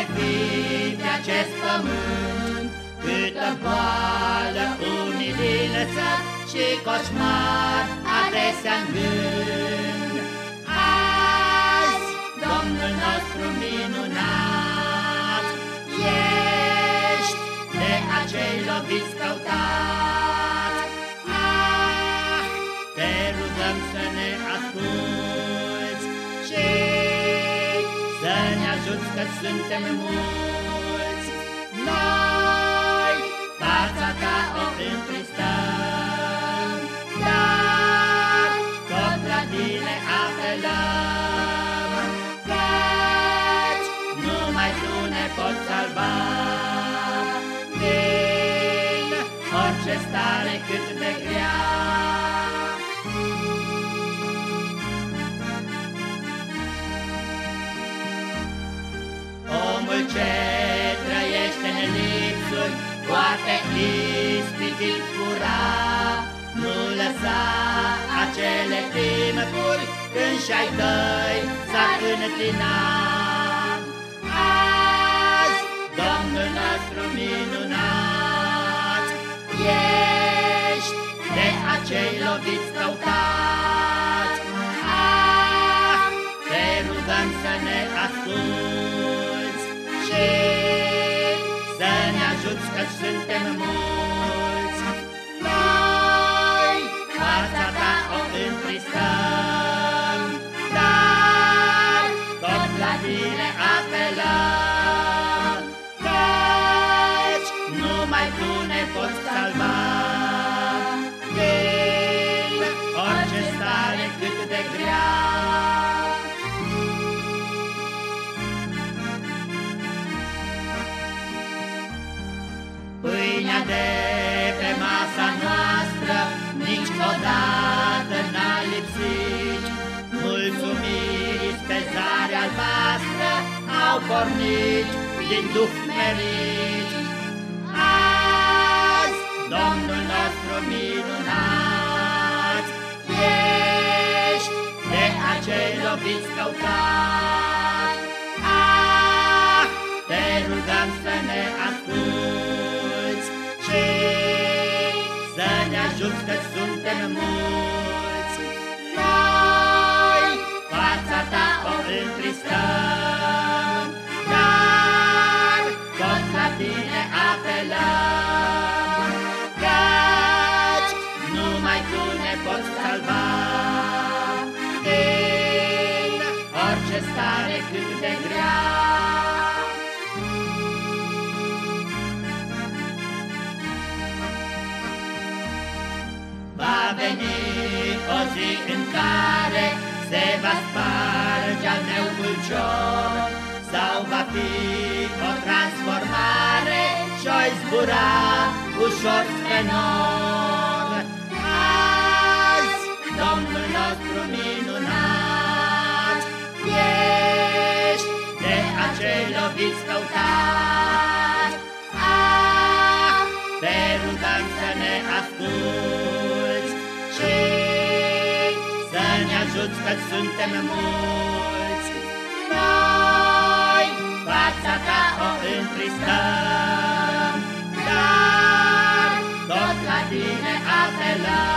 poate fi pe acest pământ, Câtă boală, umilință și coșmar adesea în gând. Azi, Domnul nostru minunat, ești de acei loviți căutați. Că suntem mulți. Ce trăiește în lipsuri Poate ispitit cura Nu lăsa acele timpuri Când și-ai tăi s-ar întina Azi, Domnul nostru minunat Ești de acei loviți căutați. Ah, te rugăm să ne asculți ne ajuți că suntem mulți. Noi fața ta o întristăm, dar tot la tine apelăm, căci numai tu ne poți salva. Pâinea de pe masa noastră niciodată n-a lipsit. Mulțumiri pe zare albastră au pornit din duh merit. Azi, Domnul nostru minunat, ești de acei loviți căutați. Ah, te rugăm să ne asculți ne ajuți că suntem mulți. Veni o zi în care se va sparge al meu ulcior Sau va fi o transformare și-o zbura ușor spre nor. Azi, Domnul nostru minunat, ești de acei loviți căutați Ah, te rugăm să ne asculți ne ajuți că suntem mulți. Noi fața ta o întristăm, dar tot la tine apelăm,